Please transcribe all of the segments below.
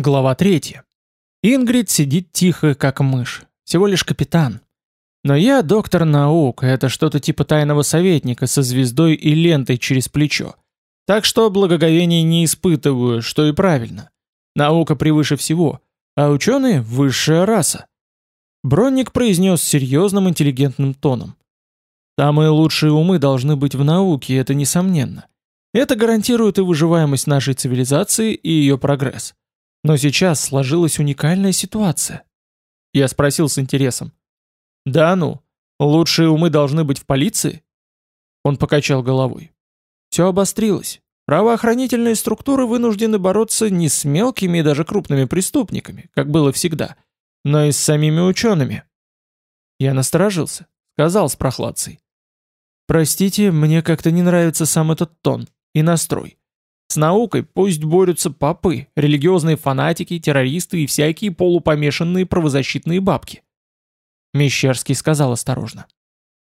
Глава 3. Ингрид сидит тихо, как мышь. Всего лишь капитан. Но я доктор наук, это что-то типа тайного советника со звездой и лентой через плечо. Так что благоговения не испытываю, что и правильно. Наука превыше всего, а ученые – высшая раса. Бронник произнес серьезным интеллигентным тоном. Самые лучшие умы должны быть в науке, это несомненно. Это гарантирует и выживаемость нашей цивилизации, и ее прогресс. Но сейчас сложилась уникальная ситуация. Я спросил с интересом. «Да ну, лучшие умы должны быть в полиции?» Он покачал головой. Все обострилось. Правоохранительные структуры вынуждены бороться не с мелкими и даже крупными преступниками, как было всегда, но и с самими учеными. Я насторожился, сказал с прохладцей. «Простите, мне как-то не нравится сам этот тон и настрой. С наукой пусть борются попы, религиозные фанатики, террористы и всякие полупомешанные правозащитные бабки. Мещерский сказал осторожно.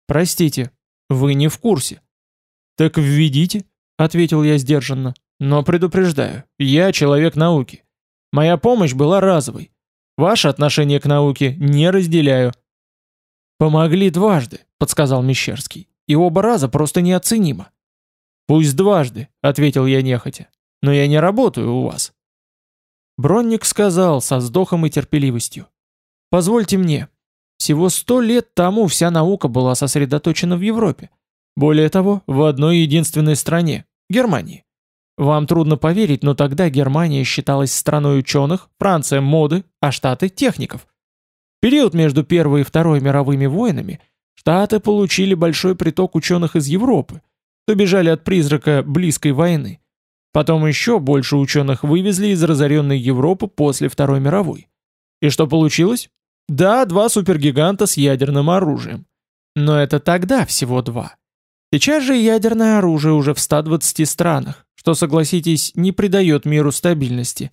«Простите, вы не в курсе». «Так введите», — ответил я сдержанно. «Но предупреждаю, я человек науки. Моя помощь была разовой. Ваше отношение к науке не разделяю». «Помогли дважды», — подсказал Мещерский. «И оба раза просто неоценимо. «Пусть дважды», — ответил я нехотя. «Но я не работаю у вас». Бронник сказал со вздохом и терпеливостью. «Позвольте мне. Всего сто лет тому вся наука была сосредоточена в Европе. Более того, в одной единственной стране – Германии. Вам трудно поверить, но тогда Германия считалась страной ученых, Франция – моды, а Штаты – техников. период между Первой и Второй мировыми войнами Штаты получили большой приток ученых из Европы – то бежали от призрака близкой войны. Потом еще больше ученых вывезли из разоренной Европы после Второй мировой. И что получилось? Да, два супергиганта с ядерным оружием. Но это тогда всего два. Сейчас же ядерное оружие уже в 120 странах, что, согласитесь, не придает миру стабильности.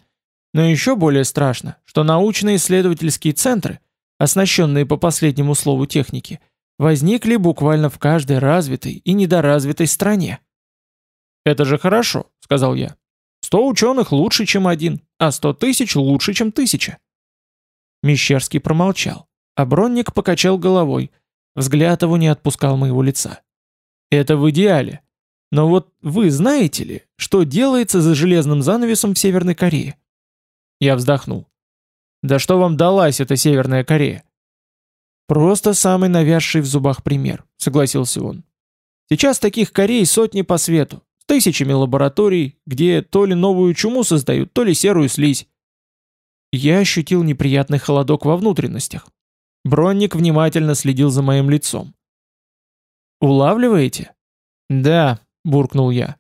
Но еще более страшно, что научно-исследовательские центры, оснащенные по последнему слову техники, возникли буквально в каждой развитой и недоразвитой стране. «Это же хорошо», — сказал я. «Сто ученых лучше, чем один, а сто тысяч лучше, чем тысяча». Мещерский промолчал, а Бронник покачал головой. Взгляд его не отпускал моего лица. «Это в идеале. Но вот вы знаете ли, что делается за железным занавесом в Северной Корее?» Я вздохнул. «Да что вам далась эта Северная Корея? «Просто самый навязший в зубах пример», — согласился он. «Сейчас таких Корей сотни по свету, с тысячами лабораторий, где то ли новую чуму создают, то ли серую слизь». Я ощутил неприятный холодок во внутренностях. Бронник внимательно следил за моим лицом. «Улавливаете?» «Да», — буркнул я.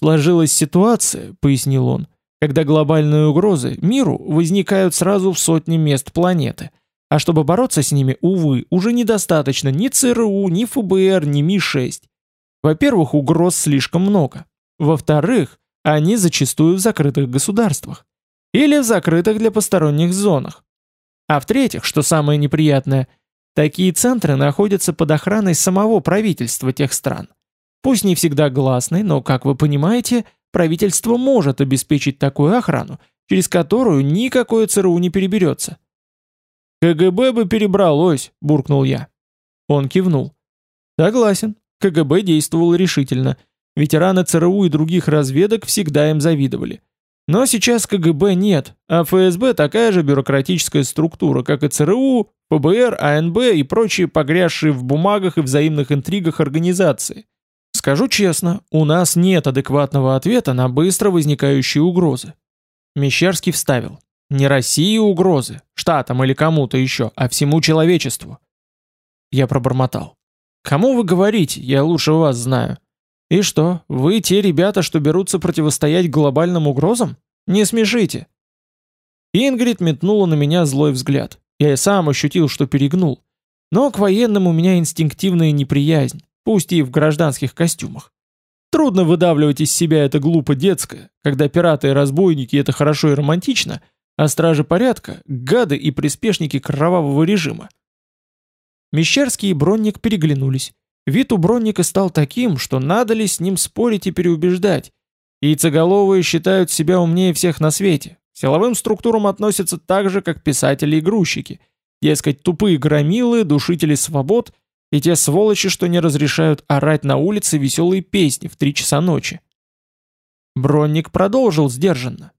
«Сложилась ситуация», — пояснил он, «когда глобальные угрозы миру возникают сразу в сотне мест планеты, а чтобы бороться с ними, увы, уже недостаточно ни ЦРУ, ни ФБР, ни Ми-6. Во-первых, угроз слишком много. Во-вторых, они зачастую в закрытых государствах. Или в закрытых для посторонних зонах. А в-третьих, что самое неприятное, такие центры находятся под охраной самого правительства тех стран. Пусть не всегда гласной, но, как вы понимаете, правительство может обеспечить такую охрану, через которую никакое ЦРУ не переберется. «КГБ бы перебралось», — буркнул я. Он кивнул. «Согласен, КГБ действовал решительно. Ветераны ЦРУ и других разведок всегда им завидовали. Но сейчас КГБ нет, а ФСБ такая же бюрократическая структура, как и ЦРУ, ФБР, АНБ и прочие погрязшие в бумагах и взаимных интригах организации. Скажу честно, у нас нет адекватного ответа на быстро возникающие угрозы. Мещерский вставил. Не России угрозы, штатам или кому-то еще, а всему человечеству. Я пробормотал. Кому вы говорите, я лучше вас знаю. И что, вы те ребята, что берутся противостоять глобальным угрозам? Не смешите. Ингрид метнула на меня злой взгляд. Я и сам ощутил, что перегнул. Но к военным у меня инстинктивная неприязнь, пусть и в гражданских костюмах. Трудно выдавливать из себя это глупо детское, когда пираты и разбойники это хорошо и романтично – а стражи порядка – гады и приспешники кровавого режима. Мещерский и Бронник переглянулись. Вид у Бронника стал таким, что надо ли с ним спорить и переубеждать. Яйцеголовые считают себя умнее всех на свете. силовым структурам относятся так же, как писатели и грузчики. Дескать, тупые громилы, душители свобод и те сволочи, что не разрешают орать на улице веселые песни в три часа ночи. Бронник продолжил сдержанно.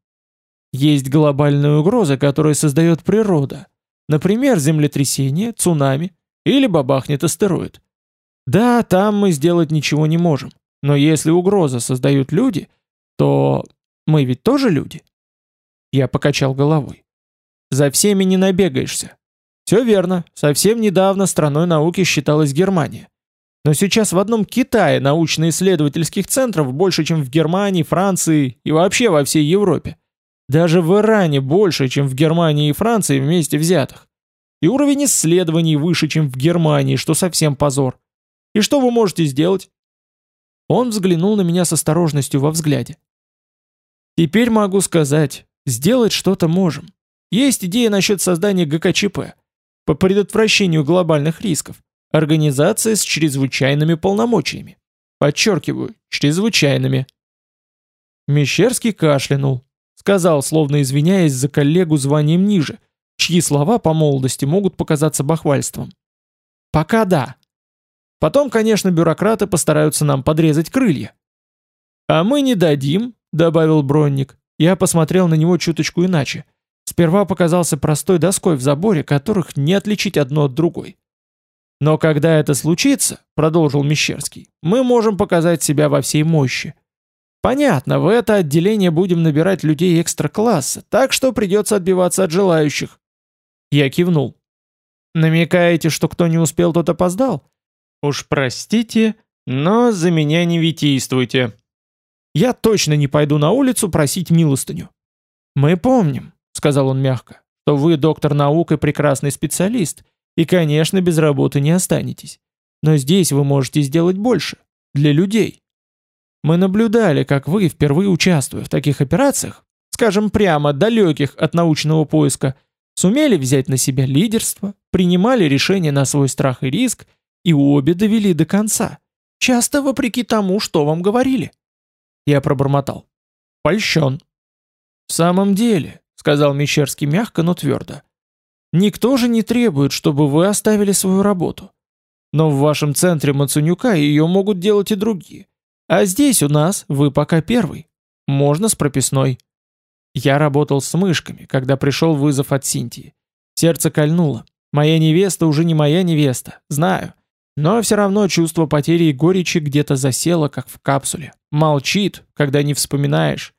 Есть глобальная угроза, которую создает природа. Например, землетрясение, цунами или бабахнет астероид. Да, там мы сделать ничего не можем. Но если угроза создают люди, то мы ведь тоже люди. Я покачал головой. За всеми не набегаешься. Все верно, совсем недавно страной науки считалась Германия. Но сейчас в одном Китае научно-исследовательских центров больше, чем в Германии, Франции и вообще во всей Европе. Даже в Иране больше, чем в Германии и Франции вместе взятых. И уровень исследований выше, чем в Германии, что совсем позор. И что вы можете сделать? Он взглянул на меня с осторожностью во взгляде. Теперь могу сказать, сделать что-то можем. Есть идея насчет создания ГКЧП по предотвращению глобальных рисков. Организация с чрезвычайными полномочиями. Подчеркиваю, чрезвычайными. Мещерский кашлянул. Сказал, словно извиняясь за коллегу званием ниже, чьи слова по молодости могут показаться бахвальством. Пока да. Потом, конечно, бюрократы постараются нам подрезать крылья. А мы не дадим, добавил Бронник. Я посмотрел на него чуточку иначе. Сперва показался простой доской в заборе, которых не отличить одно от другой. Но когда это случится, продолжил Мещерский, мы можем показать себя во всей мощи. Понятно, в это отделение будем набирать людей экстра-класса, так что придется отбиваться от желающих. Я кивнул. Намекаете, что кто не успел, тот опоздал? Уж простите, но за меня не витийствуйте. Я точно не пойду на улицу просить милостыню. Мы помним, сказал он мягко, что вы доктор наук и прекрасный специалист, и, конечно, без работы не останетесь. Но здесь вы можете сделать больше. Для людей. Мы наблюдали, как вы, впервые участвуя в таких операциях, скажем прямо, далеких от научного поиска, сумели взять на себя лидерство, принимали решения на свой страх и риск, и обе довели до конца, часто вопреки тому, что вам говорили. Я пробормотал. Польщен. В самом деле, сказал Мещерский мягко, но твердо, Никто же не требует, чтобы вы оставили свою работу. Но в вашем центре Мацунюка ее могут делать и другие. А здесь у нас вы пока первый. Можно с прописной. Я работал с мышками, когда пришел вызов от Синтии. Сердце кольнуло. Моя невеста уже не моя невеста, знаю. Но все равно чувство потери и горечи где-то засело, как в капсуле. Молчит, когда не вспоминаешь.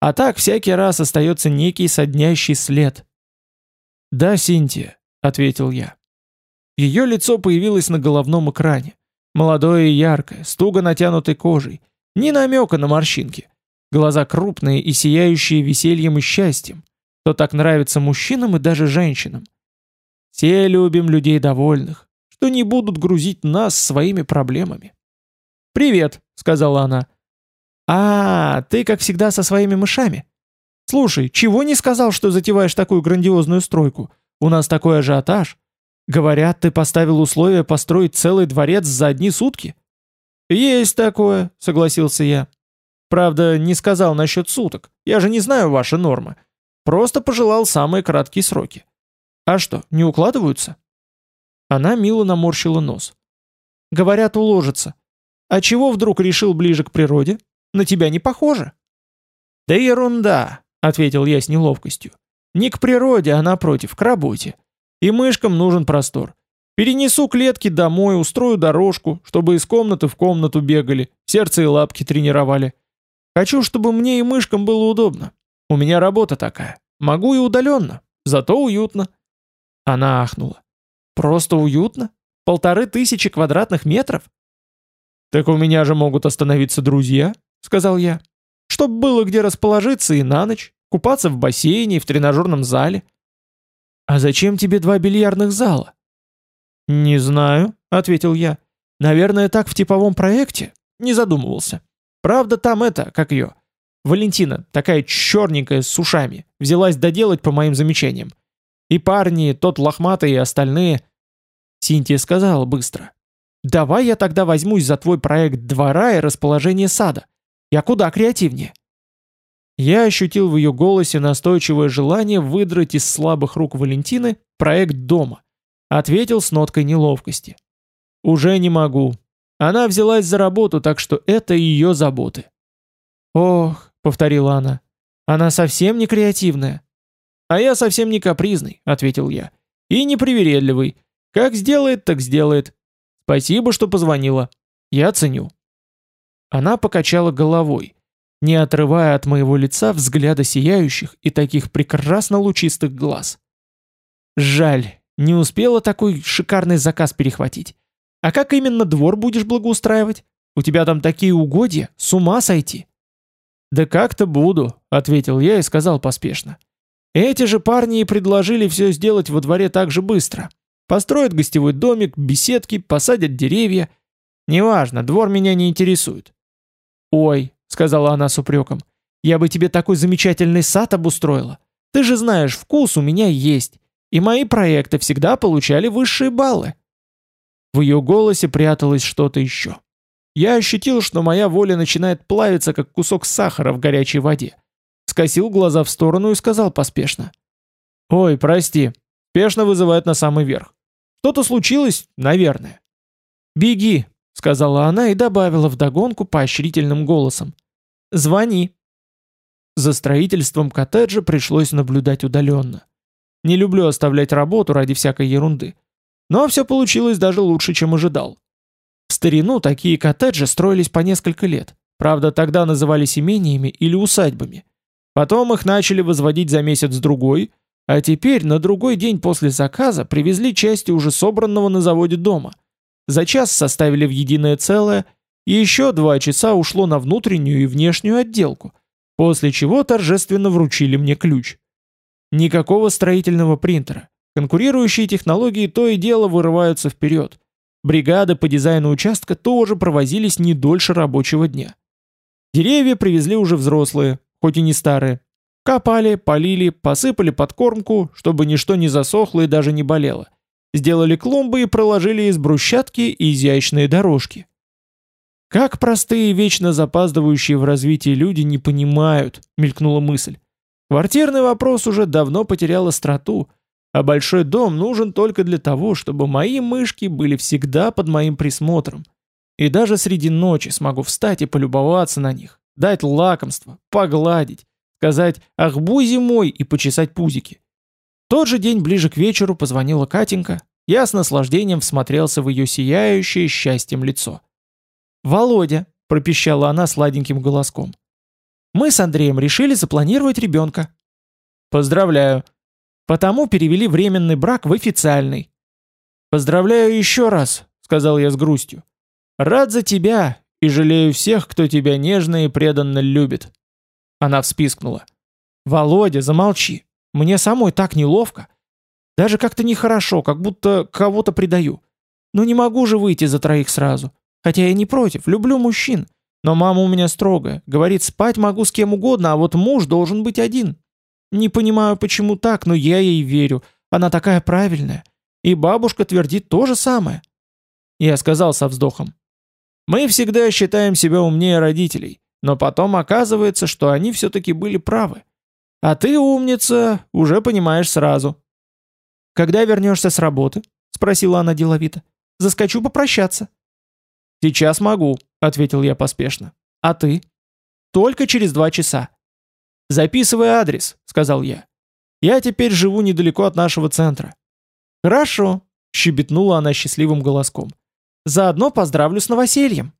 А так всякий раз остается некий соднящий след. «Да, Синтия», — ответил я. Ее лицо появилось на головном экране. Молодое и яркое, с туго натянутой кожей. Ни намека на морщинки. Глаза крупные и сияющие весельем и счастьем. То так нравится мужчинам и даже женщинам. Все любим людей довольных, что не будут грузить нас своими проблемами. «Привет», — сказала она. «А, ты, как всегда, со своими мышами?» Слушай, чего не сказал, что затеваешь такую грандиозную стройку? У нас такой ажиотаж. Говорят, ты поставил условие построить целый дворец за одни сутки. Есть такое, согласился я. Правда, не сказал насчет суток. Я же не знаю ваши нормы. Просто пожелал самые краткие сроки. А что, не укладываются? Она мило наморщила нос. Говорят, уложится. А чего вдруг решил ближе к природе? На тебя не похоже. Да ерунда, ответил я с неловкостью. Не к природе, а напротив, к работе. И мышкам нужен простор. Перенесу клетки домой, устрою дорожку, чтобы из комнаты в комнату бегали, сердце и лапки тренировали. Хочу, чтобы мне и мышкам было удобно. У меня работа такая. Могу и удаленно, зато уютно. Она ахнула. Просто уютно? Полторы тысячи квадратных метров? Так у меня же могут остановиться друзья, сказал я. Чтоб было где расположиться и на ночь, купаться в бассейне и в тренажерном зале. А зачем тебе два бильярдных зала? Не знаю, ответил я. Наверное, так в типовом проекте. Не задумывался. Правда, там это, как ее, Валентина, такая черненькая с ушами, взялась доделать по моим замечаниям. И парни, тот лохматый и остальные. Синтия сказала быстро. «Давай я тогда возьмусь за твой проект двора и расположение сада. Я куда креативнее». Я ощутил в ее голосе настойчивое желание выдрать из слабых рук Валентины проект дома. Ответил с ноткой неловкости. «Уже не могу. Она взялась за работу, так что это ее заботы». «Ох», — повторила она, — «она совсем не креативная». «А я совсем не капризный», — ответил я. «И не привередливый. Как сделает, так сделает. Спасибо, что позвонила. Я ценю». Она покачала головой, не отрывая от моего лица взгляда сияющих и таких прекрасно лучистых глаз. «Жаль, не успела такой шикарный заказ перехватить. А как именно двор будешь благоустраивать? У тебя там такие угодья, с ума сойти!» «Да как-то буду», — ответил я и сказал поспешно. «Эти же парни и предложили все сделать во дворе так же быстро. Построят гостевой домик, беседки, посадят деревья. Неважно, двор меня не интересует». «Ой», — сказала она с упреком, — «я бы тебе такой замечательный сад обустроила. Ты же знаешь, вкус у меня есть и мои проекты всегда получали высшие баллы. В ее голосе пряталось что-то еще. Я ощутил, что моя воля начинает плавиться, как кусок сахара в горячей воде. Скосил глаза в сторону и сказал поспешно. «Ой, прости, спешно вызывает на самый верх. Что-то случилось, наверное». «Беги», — сказала она и добавила вдогонку поощрительным голосом. «Звони». За строительством коттеджа пришлось наблюдать удаленно. Не люблю оставлять работу ради всякой ерунды. Но все получилось даже лучше, чем ожидал. В старину такие коттеджи строились по несколько лет. Правда, тогда назывались имениями или усадьбами. Потом их начали возводить за месяц-другой, а теперь на другой день после заказа привезли части уже собранного на заводе дома. За час составили в единое целое, еще два часа ушло на внутреннюю и внешнюю отделку, после чего торжественно вручили мне ключ. Никакого строительного принтера. Конкурирующие технологии то и дело вырываются вперед. Бригады по дизайну участка тоже провозились не дольше рабочего дня. Деревья привезли уже взрослые, хоть и не старые. Копали, полили, посыпали подкормку, чтобы ничто не засохло и даже не болело. Сделали клумбы и проложили из брусчатки изящные дорожки. Как простые, вечно запаздывающие в развитии люди не понимают, мелькнула мысль. Квартирный вопрос уже давно потерял остроту, а большой дом нужен только для того, чтобы мои мышки были всегда под моим присмотром. И даже среди ночи смогу встать и полюбоваться на них, дать лакомство, погладить, сказать «Ах, бузи мой» и почесать пузики. тот же день ближе к вечеру позвонила Катенька, я с наслаждением всмотрелся в ее сияющее счастьем лицо. «Володя», — пропищала она сладеньким голоском, мы с Андреем решили запланировать ребенка. Поздравляю. Потому перевели временный брак в официальный. Поздравляю еще раз, сказал я с грустью. Рад за тебя и жалею всех, кто тебя нежно и преданно любит. Она вспискнула. Володя, замолчи. Мне самой так неловко. Даже как-то нехорошо, как будто кого-то предаю. Ну не могу же выйти за троих сразу. Хотя я не против, люблю мужчин. Но мама у меня строгая, говорит, спать могу с кем угодно, а вот муж должен быть один. Не понимаю, почему так, но я ей верю. Она такая правильная. И бабушка твердит то же самое. Я сказал со вздохом. Мы всегда считаем себя умнее родителей, но потом оказывается, что они все-таки были правы. А ты, умница, уже понимаешь сразу. «Когда вернешься с работы?» — спросила она деловито. «Заскочу попрощаться». «Сейчас могу», — ответил я поспешно. «А ты?» «Только через два часа». «Записывай адрес», — сказал я. «Я теперь живу недалеко от нашего центра». «Хорошо», — щебетнула она счастливым голоском. «Заодно поздравлю с новосельем».